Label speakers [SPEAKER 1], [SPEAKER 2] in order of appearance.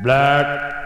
[SPEAKER 1] Black